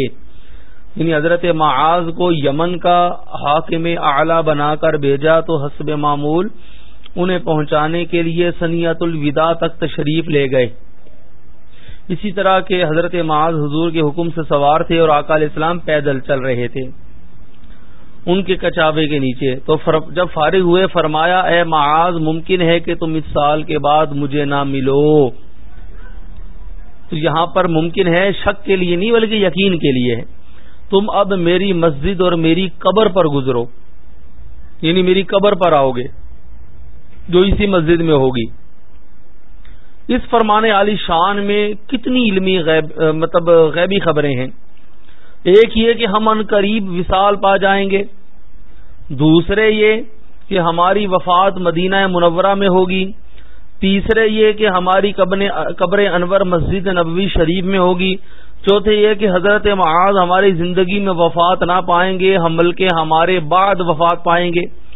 یعنی حضرت معاذ کو یمن کا حاکم اعلی بنا کر بھیجا تو حسب معمول انہیں پہنچانے کے لیے سنیت الوداع تک تشریف لے گئے۔ اسی طرح کے حضرت معاذ حضور کے حکم سے سوار تھے اور آقا علیہ السلام پیدل چل رہے تھے۔ ان کے کچاوے کے نیچے۔ تو جب فارغ ہوئے، فرمایا، اے معاذ، ممکن ہے کہ تم اس سال کے بعد مجھے نہ ملو۔ تو یہاں پر ممکن ہے شک کے لیے نہیں، بلکہ یقین کے لیے تم اب میری مسجد اور میری قبر پر گزرو۔ یعنی میری قبر پر آؤ گے، جو اسی مسجد میں ہوگی۔ اس فرمان علی شان میں کتنی علمی غیب مطلب غیبی خبریں ہیں۔ ایک یہ کہ ہم ان قریب وصال پا جائیں گے، دوسرے یہ کہ ہماری وفات مدینہ منورہ میں ہوگی، تیسرے یہ کہ ہماری قبر انور مسجد نبوی شریف میں ہوگی، چوتھے یہ کہ حضرت معاذ ہماری زندگی میں وفات نہ پائیں گے، ہم بلکہ ہمارے بعد وفات پائیں گے۔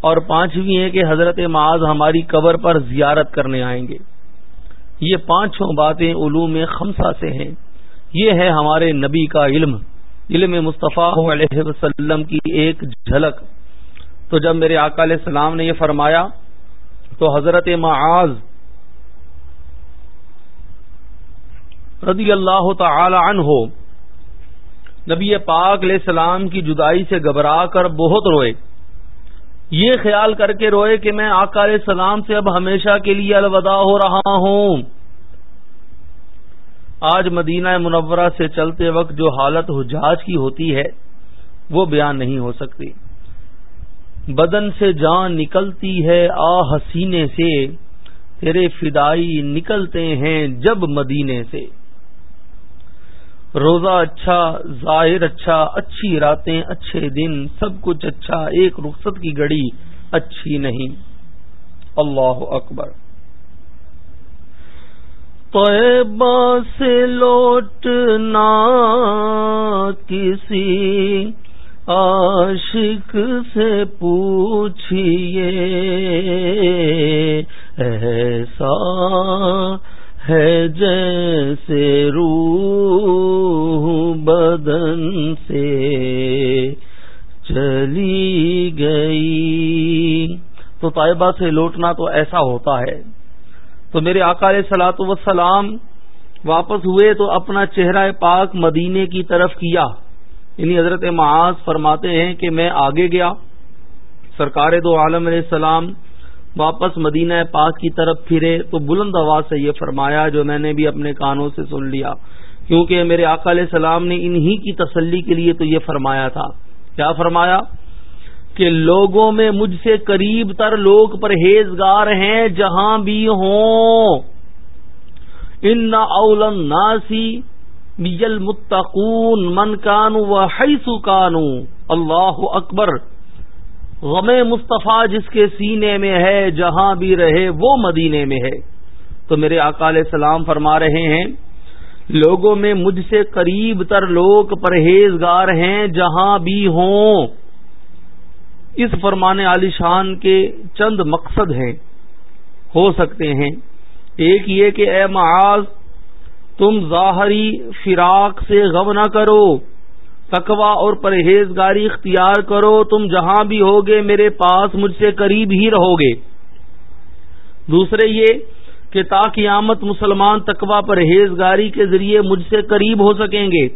اور پانچویں ہے کہ حضرت معاذ ہماری قبر پر زیارت کرنے آئیں گے۔ یہ پانچوں باتیں علوم خمسہ سے ہیں۔ یہ ہے ہمارے نبی کا علم علم مصطفیٰ علیہ وسلم کی ایک جھلک۔ تو جب میرے آقا علیہ السلام نے یہ فرمایا، تو حضرت معاذ رضی اللہ تعالی عنہ نبی پاک علیہ السلام کی جدائی سے گھبرا کر بہت روئے۔ یہ خیال کر کے روئے کہ میں آقا علیہ السلام سے اب ہمیشہ کے لیے الوداع ہو رہا ہوں۔ آج مدینہ منورہ سے چلتے وقت جو حالت حجاج کی ہوتی ہے، وہ بیان نہیں ہو سکتی۔ بدن سے جان نکلتی ہے، آ حسینے سے۔ تیرے فدائی نکلتے ہیں جب مدینے سے۔ روزہ اچھا ظاہر اچھا اچھی راتیں، اچھے دن، سب کچھ اچھا ایک رخصت کی گڑی اچھی نہیں۔ اللہ اکبر۔ طیبہ سے لوٹنا کسی عاشق سے پوچھئے، ایسا ہے جیسے روح بدن سے چلی گئی۔ تو طیبہ سے لوٹنا تو ایسا ہوتا ہے تو میرے آقا علیہ سلاۃ وسلام واپس ہوئے تو اپنا چہرہ پاک مدینے کی طرف کیا۔ یعنی حضرت معاذ فرماتے ہیں کہ میں آگے گیا۔ سرکار دو عالم علیہ السلام واپس مدینہ پاک کی طرف پھرے تو بلند آواز سے یہ فرمایا جو میں نے بھی اپنے کانوں سے سن لیا۔ کیونکہ میرے آقا علیہ السلام نے انہی کی تسلی کے لیے تو یہ فرمایا تھا۔ کیا فرمایا؟ کہ لوگوں میں مجھ سے قریب تر لوگ پرہیزگار ہیں، جہاں بھی ہوں۔ ان اولن ناسی بیل متقون من کانو و حیث کانو اللہ اکبر۔ غم مصطفیٰ جس کے سینے میں ہے، جہاں بھی رہے وہ مدینے میں ہے۔ تو میرے آقا علیہ السلام فرما رہے ہیں، لوگوں میں مجھ سے قریب تر لوگ پرہیزگار ہیں، جہاں بھی ہوں۔ اس فرمان علی شان کے چند مقصد ہیں، ہو سکتے ہیں۔ ایک یہ کہ اے معاذ، تم ظاہری فراق سے غم نہ کرو تقوا اور پرہیزگاری اختیار کرو، تم جہاں بھی ہوگے میرے پاس مجھ سے قریب ہی رہو گے دوسرے یہ کہ تا قیامت مسلمان تقوا پرہیزگاری کے ذریعے مجھ سے قریب ہو سکیں گے۔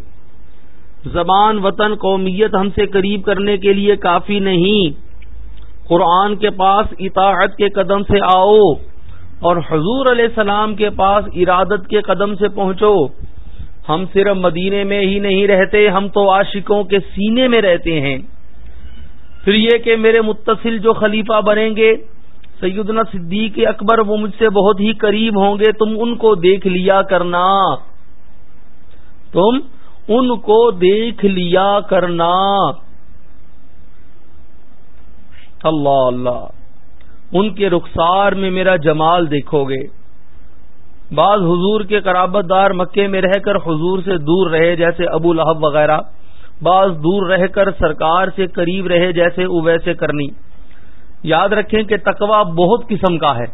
زبان، وطن، قومیت ہم سے قریب کرنے کے لیے کافی نہیں۔ قرآن کے پاس اطاعت کے قدم سے آؤ اور حضور علیہ السلام کے پاس ارادت کے قدم سے پہنچو۔ ہم صرف مدینے میں ہی نہیں رہتے، ہم تو عاشقوں کے سینے میں رہتے ہیں۔ پھر یہ کہ میرے متصل جو خلیفہ بنیں گے، سیدنا صدیق اکبر، وہ مجھ سے بہت ہی قریب ہوں گے، تم ان کو دیکھ لیا کرنا۔ تم ان کو دیکھ لیا کرنا۔ اللہ اللہ۔ ان کے رخسار میں میرا جمال دیکھو گے بعض حضور کے قرابت دار مکے میں رہ کر حضور سے دور رہے جیسے ابو لہب وغیرہ۔ بعض دور رہ کر سرکار سے قریب رہے جیسے اویس کرنی۔ یاد رکھیں کہ تقوا بہت قسم کا ہے۔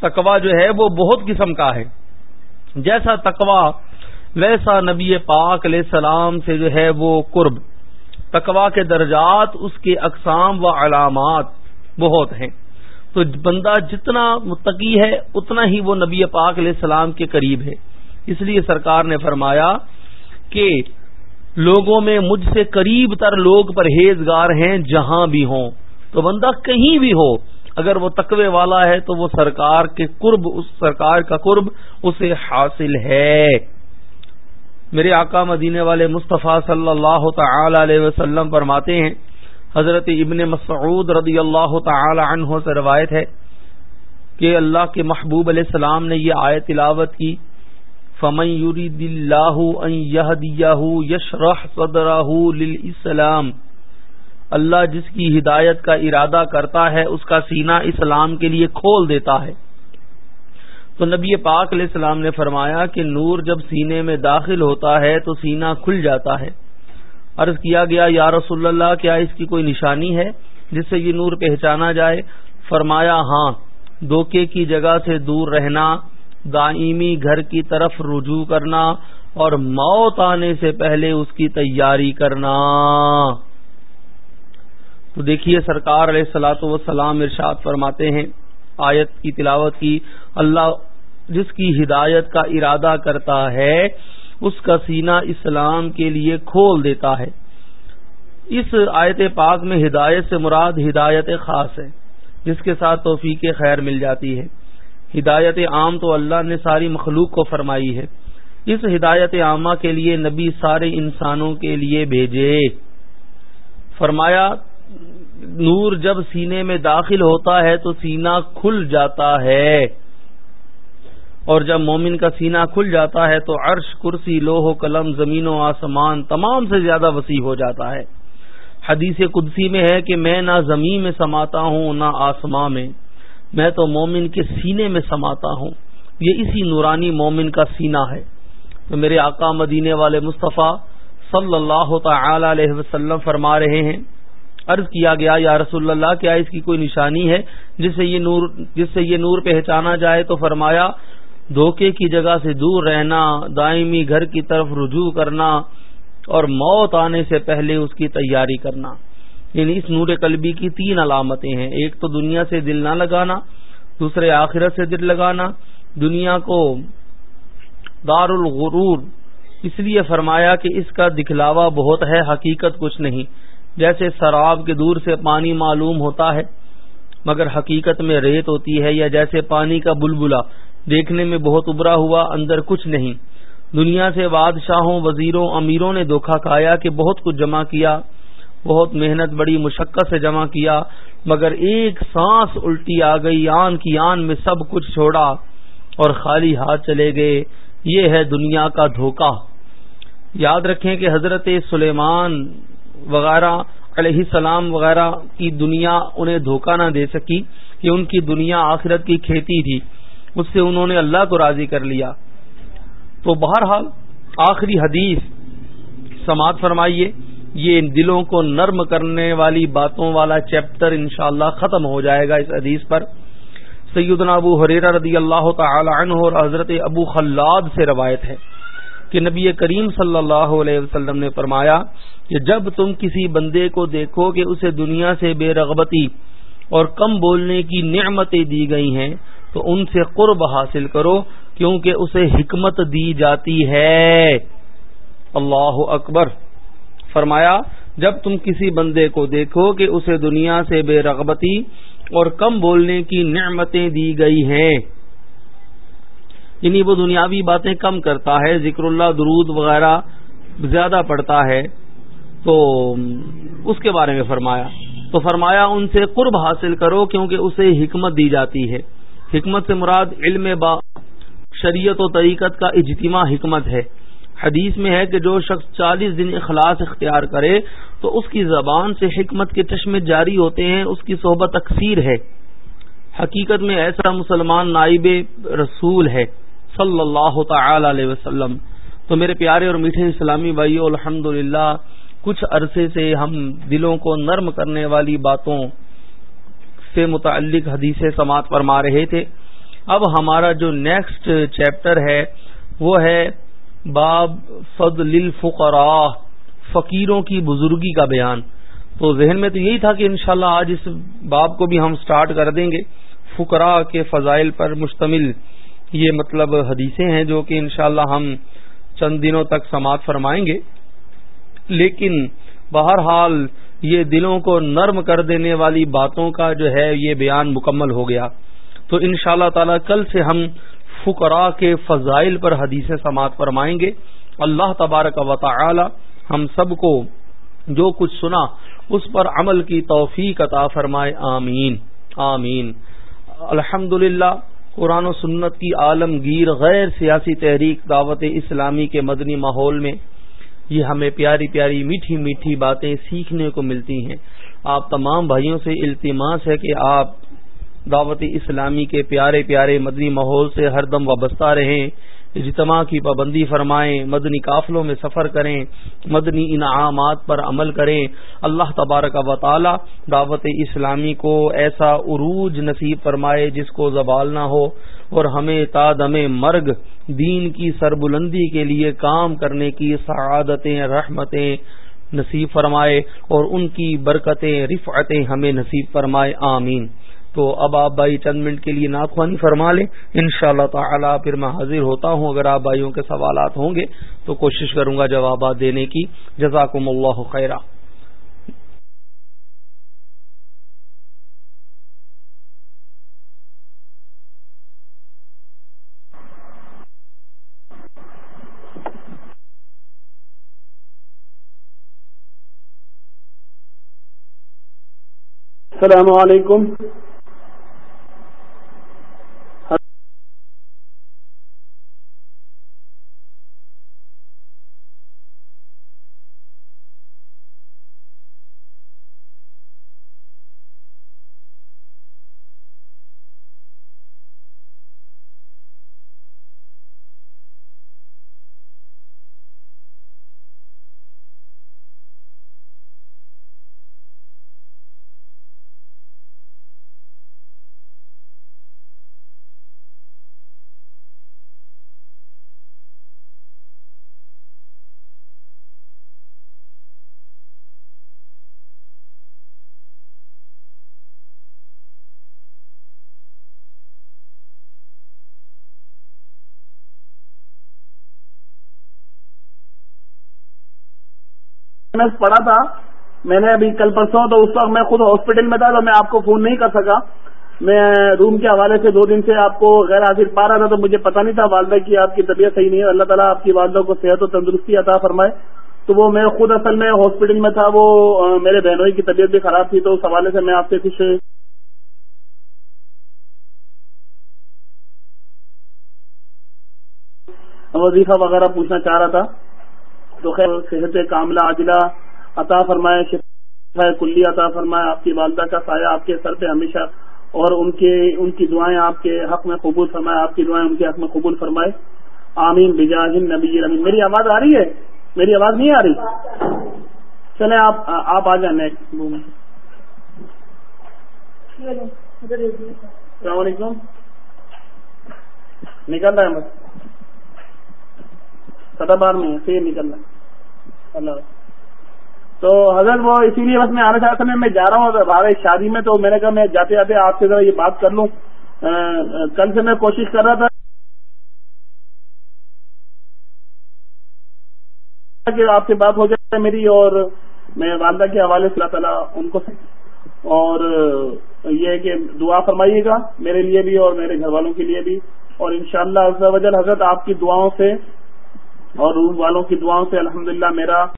تقوا جو ہے وہ بہت قسم کا ہے۔ جیسا تقوا ویسا نبی پاک علیہ السلام سے جو ہے وہ قرب تقوا کے درجات، اس کے اقسام و علامات بہت ہیں۔ تو بندہ جتنا متقی ہے، اتنا ہی وہ نبی پاک علیہ السلام کے قریب ہے۔ اس لیے سرکار نے فرمایا کہ لوگوں میں مجھ سے قریب تر لوگ پرہیزگار ہیں جہاں بھی ہوں۔ تو بندہ کہیں بھی ہو، اگر وہ تقوی والا ہے تو وہ سرکار کے قرب، اس سرکار کا قرب اسے حاصل ہے۔ میرے آقا مدینے والے مصطفیٰ صلی اللہ تعالی علیہ وسلم فرماتے ہیں، حضرت ابن مسعود رضی اللہ تعالی عنہ سے روایت ہے کہ اللہ کے محبوب علیہ السلام نے یہ آیت تلاوت کی، فمن يريد الله ان يهديه يشرح صدره للاسلام اللہ جس کی ہدایت کا ارادہ کرتا ہے، اس کا سینہ اسلام کے لیے کھول دیتا ہے۔ تو نبی پاک علیہ السلام نے فرمایا کہ نور جب سینے میں داخل ہوتا ہے تو سینہ کھل جاتا ہے۔ عرض کیا گیا، یا رسول اللہ، کیا اس کی کوئی نشانی ہے جس سے یہ نور پہچانا جائے؟ فرمایا ہاں دھوکے کی جگہ سے دور رہنا، دائمی گھر کی طرف رجوع کرنا اور موت آنے سے پہلے اس کی تیاری کرنا۔ تو دیکھیے، سرکار علیہ سلاۃ وسلام ارشاد فرماتے ہیں آیت کی تلاوت کی اللہ جس کی ہدایت کا ارادہ کرتا ہے، اس کا سینہ اسلام کے لیے کھول دیتا ہے۔ اس آیت پاک میں ہدایت سے مراد ہدایت خاص ہے، جس کے ساتھ توفیق خیر مل جاتی ہے۔ ہدایت عام تو اللہ نے ساری مخلوق کو فرمائی ہے۔ اس ہدایت عامہ کے لیے نبی سارے انسانوں کے لیے بھیجے۔ فرمایا نور جب سینے میں داخل ہوتا ہے تو سینہ کھل جاتا ہے۔ اور جب مومن کا سینہ کھل جاتا ہے تو عرش، کرسی لوہ قلم، زمین و آسمان تمام سے زیادہ وسیع ہو جاتا ہے۔ حدیث قدسی میں ہے کہ میں نہ زمین میں سماتا ہوں، نہ آسمان میں۔ میں تو مومن کے سینے میں سماتا ہوں۔ یہ اسی نورانی مومن کا سینہ ہے۔ تو میرے آقا مدینے والے مصطفیٰ صلی اللہ تعالی علیہ وسلم فرما رہے ہیں عرض کیا گیا، یا رسول اللہ، کیا اس کی کوئی نشانی ہے جس سے یہ نور، جس سے یہ نور پہچانا جائے؟ تو فرمایا، دھوکے کی جگہ سے دور رہنا، دائمی گھر کی طرف رجوع کرنا اور موت آنے سے پہلے اس کی تیاری کرنا. یعنی اس نور قلبی کی تین علامتیں ہیں۔ ایک تو دنیا سے دل نہ لگانا، دوسرے آخرت سے دل لگانا۔ دنیا کو دار الغرور اس لیے فرمایا کہ اس کا دکھلاوا بہت ہے، حقیقت کچھ نہیں۔ جیسے سراب کے دور سے پانی معلوم ہوتا ہے، مگر حقیقت میں ریت ہوتی ہے یا جیسے پانی کا بلبلا دیکھنے میں بہت ابرا ہوا، اندر کچھ نہیں۔ دنیا سے بادشاہوں، وزیروں، امیروں نے دھوکھا کھایا کہ بہت کچھ جمع کیا۔ بہت محنت، بڑی مشقت سے جمع کیا، مگر ایک سانس الٹی آ گئی، آن کی آن میں سب کچھ چھوڑا اور خالی ہاتھ چلے گئے۔ یہ ہے دنیا کا دھوکہ یاد رکھیں کہ حضرت سلیمان وغیرہ علیہ السلام وغیرہ کی دنیا انہیں دھوکہ نہ دے سکی کہ ان کی دنیا آخرت کی کھیتی تھی۔ اس سے انہوں نے اللہ کو راضی کر لیا۔ تو بہرحال آخری حدیث سماعت فرمائیے۔ یہ دلوں کو نرم کرنے والی باتوں والا چیپٹر انشاءاللہ ختم ہو جائے گا اس حدیث پر۔ سیدنا ابو حریرہ رضی اللہ تعالی عنہ اور حضرت ابو خلاد سے روایت ہے۔ کہ نبی کریم صلی اللہ علیہ وسلم نے فرمایا کہ جب تم کسی بندے کو دیکھو کہ اسے دنیا سے بے رغبتی اور کم بولنے کی نعمتیں دی گئی ہیں، تو ان سے قرب حاصل کرو کیونکہ اسے حکمت دی جاتی ہے۔ اللہ اکبر۔ فرمایا، جب تم کسی بندے کو دیکھو کہ اسے دنیا سے بے رغبتی اور کم بولنے کی نعمتیں دی گئی ہیں۔ یعنی وہ دنیاوی باتیں کم کرتا ہے، ذکر اللہ، درود وغیرہ زیادہ پڑتا ہے۔ تو اس کے بارے میں فرمایا۔ تو فرمایا، ان سے قرب حاصل کرو کیونکہ اسے حکمت دی جاتی ہے۔ حکمت سے مراد علم با شریعت و طریقت کا اجتماع حکمت ہے۔ حدیث میں ہے کہ جو شخص چالیس دن اخلاص اختیار کرے تو اس کی زبان سے حکمت کے چشمے جاری ہوتے ہیں، اس کی صحبت اکثیر ہے۔ حقیقت میں ایسا مسلمان نائب رسول ہے۔ صلی اللہ تعالی علیہ وسلم۔ تو میرے پیارے اور میٹھے اسلامی بھائیو الحمد کچھ عرصے سے ہم دلوں کو نرم کرنے والی باتوں سے متعلق حدیث سماعت فرما رہے تھے۔ اب ہمارا جو نیکسٹ چیپٹر ہے، وہ ہے باب فضل الفقراء، فقیروں کی بزرگی کا بیان۔ تو ذہن میں تو یہی تھا کہ انشاءاللہ آج اس باب کو بھی ہم سٹارٹ کر دیں گے۔ فقراء کے فضائل پر مشتمل یہ مطلب حدیثیں ہیں جو کہ انشاءاللہ ہم چند دنوں تک سماعت فرمائیں گے۔ لیکن بہرحال یہ دلوں کو نرم کر دینے والی باتوں کا جو ہے یہ بیان مکمل ہو گیا۔ تو ان شاء اللہ تعالی کل سے ہم فقراء کے فضائل پر حدیث سماعت فرمائیں گے۔ اللہ تبارک و تعالی ہم سب کو جو کچھ سنا اس پر عمل کی توفیق عطا فرمائے۔ آمین۔ آمین۔ الحمد قرآن و سنت کی عالمگیر غیر سیاسی تحریک دعوت اسلامی کے مدنی ماحول میں یہ ہمیں پیاری پیاری میٹھی میٹھی باتیں سیکھنے کو ملتی ہیں۔ آپ تمام بھائیوں سے التماس ہے کہ آپ دعوت اسلامی کے پیارے پیارے مدنی ماحول سے ہر دم وابستہ رہیں۔ اجتماع کی پابندی فرمائیں، مدنی قافلوں میں سفر کریں، مدنی انعامات پر عمل کریں۔ اللہ تبارک و تعالی دعوت اسلامی کو ایسا عروج نصیب فرمائے جس کو زوال نہ ہو اور ہمیں تادم مرگ، دین کی سربلندی کے لیے کام کرنے کی سعادتیں، رحمتیں نصیب فرمائے اور ان کی برکتیں، رفعتیں ہمیں نصیب فرمائے، آمین۔ تو اب آپ بھائی چند منٹ کے لیے ناخوانی فرما لیں۔ ان شاء اللہ تعالیٰ پھر میں حاضر ہوتا ہوں۔ اگر آپ بھائیوں کے سوالات ہوں گے تو کوشش کروں گا جوابات دینے کی۔ جزاکم اللہ خیرہ السلام علیکم۔ پڑھا تھا۔ میں نے ابھی کل پرسوں تو اس وقت میں خود ہاسپٹل میں تھا تو میں آپ کو فون نہیں کر سکا۔ میں روم کے حوالے سے دو دن سے آپ کو غیر حاضر پا رہا تھا تو مجھے پتا نہیں تھا والدہ کی آپ کی طبیعت صحیح نہیں ہے۔ اللہ تعالیٰ آپ کی والدہ کو صحت و تندرستی عطا فرمائے۔ تو وہ میں خود اصل میں ہاسپٹل میں تھا۔ وہ میرے بہنوئی کی طبیعت بھی خراب تھی تو اس حوالے سے میں آپ سے کچھ وظیفہ وغیرہ پوچھنا چاہ رہا تھا۔ تو خیر، صحت کاملہ عجلہ عطا فرمائے، شفا کلی عطا فرمائے، آپ کی والدہ کا سایہ آپ کے سر پہ ہمیشہ، اور ان کے، ان کی دعائیں آپ کے حق میں قبول فرمائے، آپ کی دعائیں ان کے حق میں قبول فرمائے۔ آمین بجاہ نبی امین میری آواز آ رہی ہے؟ میری آواز نہیں آ رہی؟ چلے آپ آپ آ جائیں نیکسٹ السلام علیکم۔ نکل رہا ہے سدا بار میں پھر نکلنا اللہ۔ تو حضرت وہ اسی لیے بس میں آنا چاہتا میں میں جا رہا ہوں ہمارے شادی میں، تو میں نے کہا میں جاتے جاتے آپ سے ذرا یہ بات کر لوں۔ کل سے میں کوشش کر رہا تھا کہ آپ سے بات ہو جائے میری، اور میں والدہ کے حوالے سے اللہ تعالیٰ ان کو اور یہ کہ دعا فرمائیے گا میرے لیے بھی اور میرے گھر والوں کے لیے بھی۔ اور انشاءاللہ شاء اللہ حضرت آپ کی دعاؤں سے اور روم والوں کی دعاؤں سے الحمدللہ میرا